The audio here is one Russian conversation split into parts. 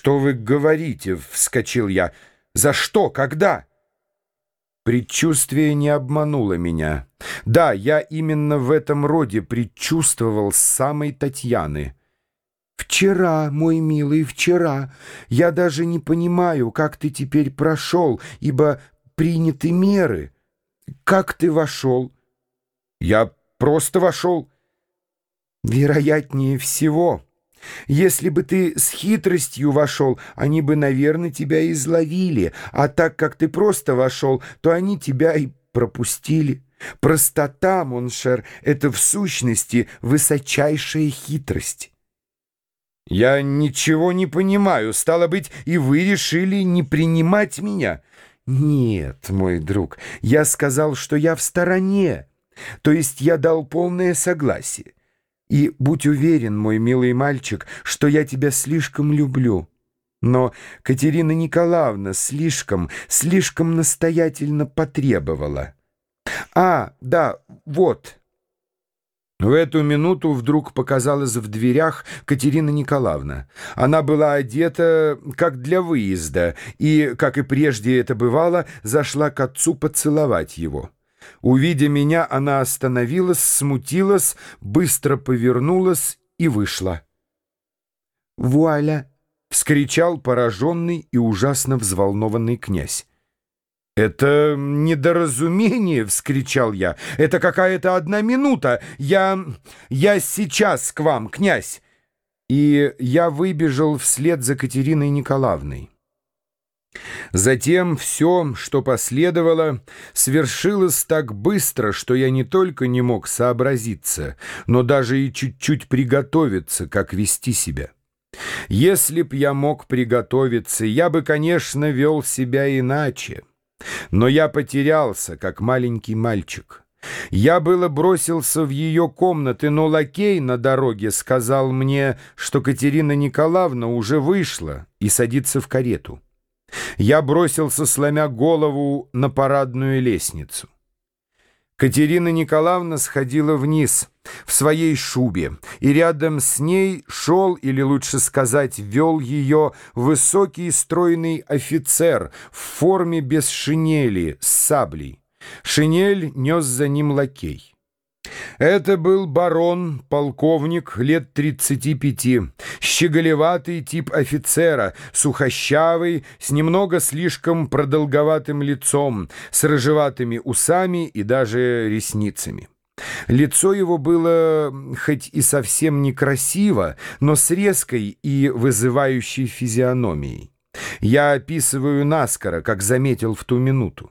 «Что вы говорите?» — вскочил я. «За что? Когда?» Предчувствие не обмануло меня. Да, я именно в этом роде предчувствовал самой Татьяны. «Вчера, мой милый, вчера. Я даже не понимаю, как ты теперь прошел, ибо приняты меры. Как ты вошел?» «Я просто вошел». «Вероятнее всего». Если бы ты с хитростью вошел, они бы, наверное, тебя изловили, а так как ты просто вошел, то они тебя и пропустили. Простота, mon cher, — это в сущности высочайшая хитрость. Я ничего не понимаю. Стало быть, и вы решили не принимать меня? Нет, мой друг, я сказал, что я в стороне. То есть я дал полное согласие. И будь уверен, мой милый мальчик, что я тебя слишком люблю. Но Катерина Николаевна слишком, слишком настоятельно потребовала. А, да, вот. В эту минуту вдруг показалась в дверях Катерина Николаевна. Она была одета как для выезда и, как и прежде это бывало, зашла к отцу поцеловать его. Увидя меня, она остановилась, смутилась, быстро повернулась и вышла. «Вуаля!» — вскричал пораженный и ужасно взволнованный князь. «Это недоразумение!» — вскричал я. «Это какая-то одна минута! Я... я сейчас к вам, князь!» И я выбежал вслед за Катериной Николаевной. Затем все, что последовало, свершилось так быстро, что я не только не мог сообразиться, но даже и чуть-чуть приготовиться, как вести себя. Если б я мог приготовиться, я бы, конечно, вел себя иначе. Но я потерялся, как маленький мальчик. Я было бросился в ее комнаты, но лакей на дороге сказал мне, что Катерина Николаевна уже вышла и садится в карету. Я бросился, сломя голову, на парадную лестницу. Катерина Николаевна сходила вниз в своей шубе, и рядом с ней шел, или лучше сказать, вел ее высокий стройный офицер в форме без шинели, с саблей. Шинель нес за ним лакей. Это был барон, полковник, лет 35, щеголеватый тип офицера, сухощавый, с немного слишком продолговатым лицом, с рыжеватыми усами и даже ресницами. Лицо его было хоть и совсем некрасиво, но с резкой и вызывающей физиономией. Я описываю наскоро, как заметил в ту минуту.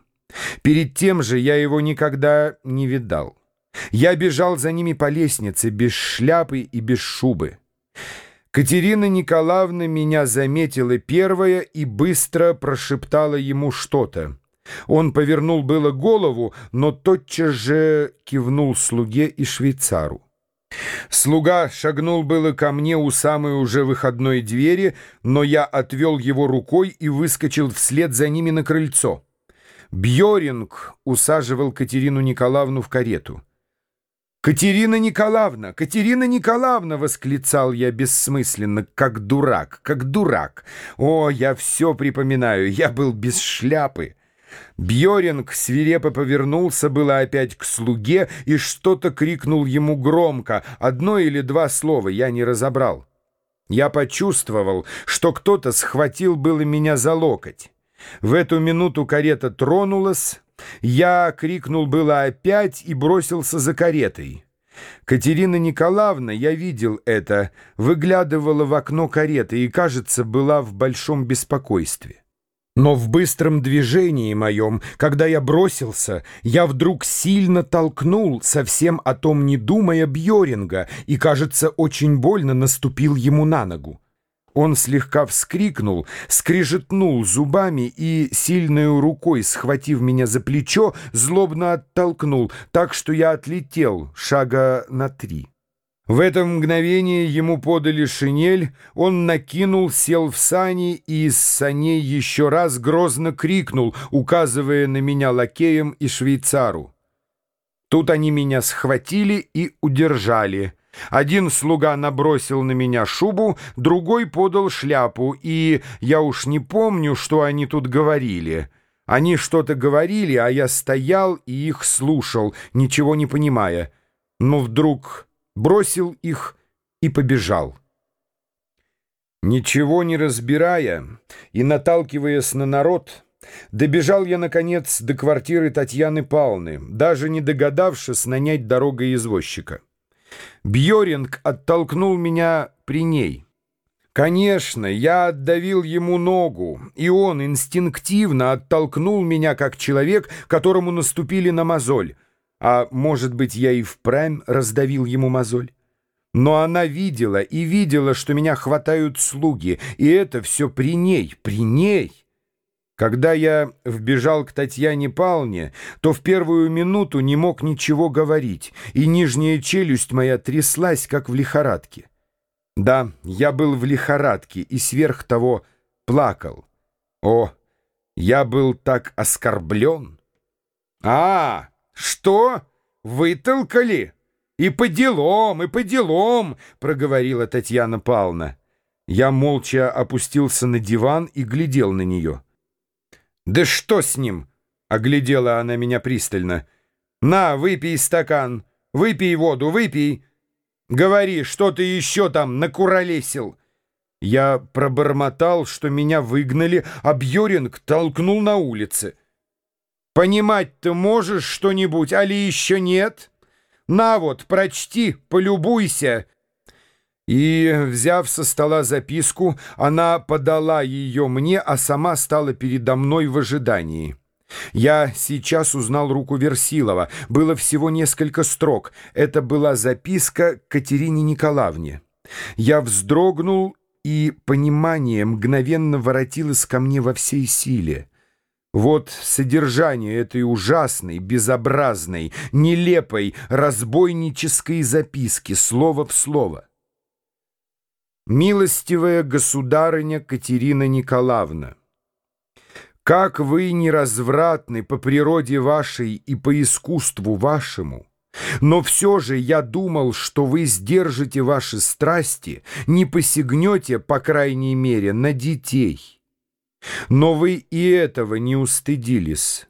Перед тем же я его никогда не видал. Я бежал за ними по лестнице, без шляпы и без шубы. Катерина Николаевна меня заметила первая и быстро прошептала ему что-то. Он повернул было голову, но тотчас же кивнул слуге и швейцару. Слуга шагнул было ко мне у самой уже выходной двери, но я отвел его рукой и выскочил вслед за ними на крыльцо. Бьоринг усаживал Катерину Николаевну в карету. «Катерина Николаевна! Катерина Николаевна!» — восклицал я бессмысленно, как дурак, как дурак. «О, я все припоминаю, я был без шляпы!» Бьоринг свирепо повернулся было опять к слуге и что-то крикнул ему громко, одно или два слова я не разобрал. Я почувствовал, что кто-то схватил было меня за локоть. В эту минуту карета тронулась, я крикнул было опять и бросился за каретой. Катерина Николаевна, я видел это, выглядывала в окно кареты и, кажется, была в большом беспокойстве. Но в быстром движении моем, когда я бросился, я вдруг сильно толкнул, совсем о том не думая, Бьоринга, и, кажется, очень больно наступил ему на ногу. Он слегка вскрикнул, скрижетнул зубами и, сильной рукой схватив меня за плечо, злобно оттолкнул, так что я отлетел шага на три. В это мгновение ему подали шинель, он накинул, сел в сани и из саней еще раз грозно крикнул, указывая на меня лакеем и швейцару. Тут они меня схватили и удержали — Один слуга набросил на меня шубу, другой подал шляпу, и я уж не помню, что они тут говорили. Они что-то говорили, а я стоял и их слушал, ничего не понимая. Но вдруг бросил их и побежал. Ничего не разбирая и наталкиваясь на народ, добежал я, наконец, до квартиры Татьяны Павловны, даже не догадавшись нанять дорогоизвозчика. Бьоринг оттолкнул меня при ней. Конечно, я отдавил ему ногу, и он инстинктивно оттолкнул меня, как человек, которому наступили на мозоль. А может быть, я и впрямь раздавил ему мозоль? Но она видела и видела, что меня хватают слуги, и это все при ней, при ней. Когда я вбежал к Татьяне Павловне, то в первую минуту не мог ничего говорить, и нижняя челюсть моя тряслась, как в лихорадке. Да, я был в лихорадке и сверх того плакал. О, я был так оскорблен. «А, что? Вытолкали?» «И по делам, и по делам!» — проговорила Татьяна Павловна. Я молча опустился на диван и глядел на нее. «Да что с ним?» — оглядела она меня пристально. «На, выпей стакан, выпей воду, выпей. Говори, что ты еще там накуролесил?» Я пробормотал, что меня выгнали, а Бьеринг толкнул на улице. «Понимать ты можешь что-нибудь, али еще нет?» На вот, прочти, полюбуйся!» И, взяв со стола записку, она подала ее мне, а сама стала передо мной в ожидании. Я сейчас узнал руку Версилова. Было всего несколько строк. Это была записка Катерине Николаевне. Я вздрогнул, и понимание мгновенно воротилось ко мне во всей силе. Вот содержание этой ужасной, безобразной, нелепой, разбойнической записки, слово в слово. «Милостивая государыня Катерина Николаевна, как вы неразвратны по природе вашей и по искусству вашему, но все же я думал, что вы сдержите ваши страсти, не посягнете, по крайней мере, на детей». Но вы и этого не устыдились.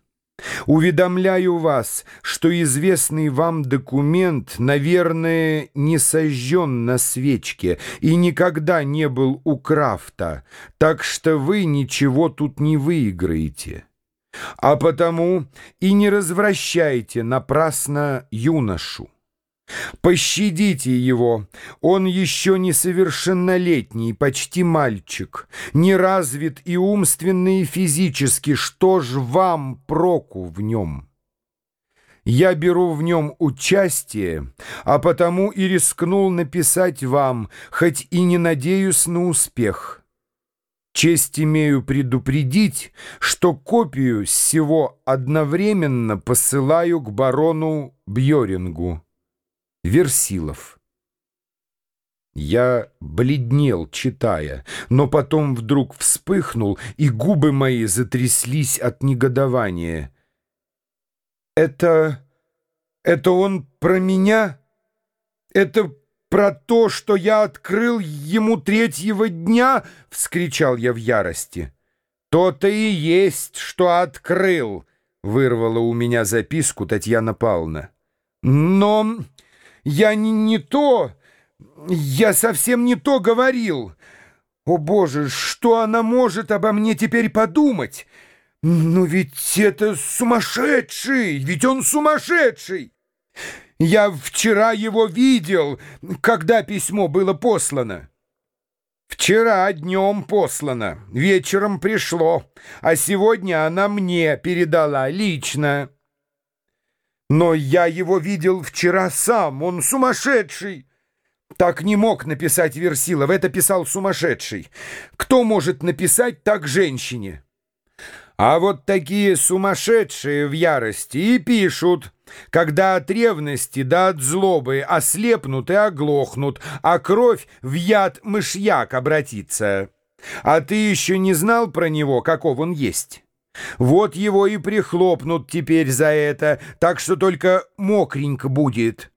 Уведомляю вас, что известный вам документ, наверное, не сожжен на свечке и никогда не был у Крафта, так что вы ничего тут не выиграете. А потому и не развращайте напрасно юношу. Пощадите его, он еще несовершеннолетний, почти мальчик, не развит и умственно, и физически, что ж вам проку в нем? Я беру в нем участие, а потому и рискнул написать вам, хоть и не надеюсь на успех. Честь имею предупредить, что копию всего одновременно посылаю к барону Бьорингу. Версилов. Я бледнел, читая, но потом вдруг вспыхнул, и губы мои затряслись от негодования. «Это... это он про меня? Это про то, что я открыл ему третьего дня?» — вскричал я в ярости. «То-то и есть, что открыл!» — вырвала у меня записку Татьяна Павловна. «Но...» Я не, не то, я совсем не то говорил. О, Боже, что она может обо мне теперь подумать? Ну ведь это сумасшедший, ведь он сумасшедший. Я вчера его видел, когда письмо было послано. Вчера днем послано, вечером пришло, а сегодня она мне передала лично. Но я его видел вчера сам, он сумасшедший. Так не мог написать Версилов, это писал сумасшедший. Кто может написать так женщине? А вот такие сумасшедшие в ярости и пишут, когда от ревности да от злобы ослепнут и оглохнут, а кровь в яд мышьяк обратится. А ты еще не знал про него, каков он есть?» Вот его и прихлопнут теперь за это, так что только мокренько будет».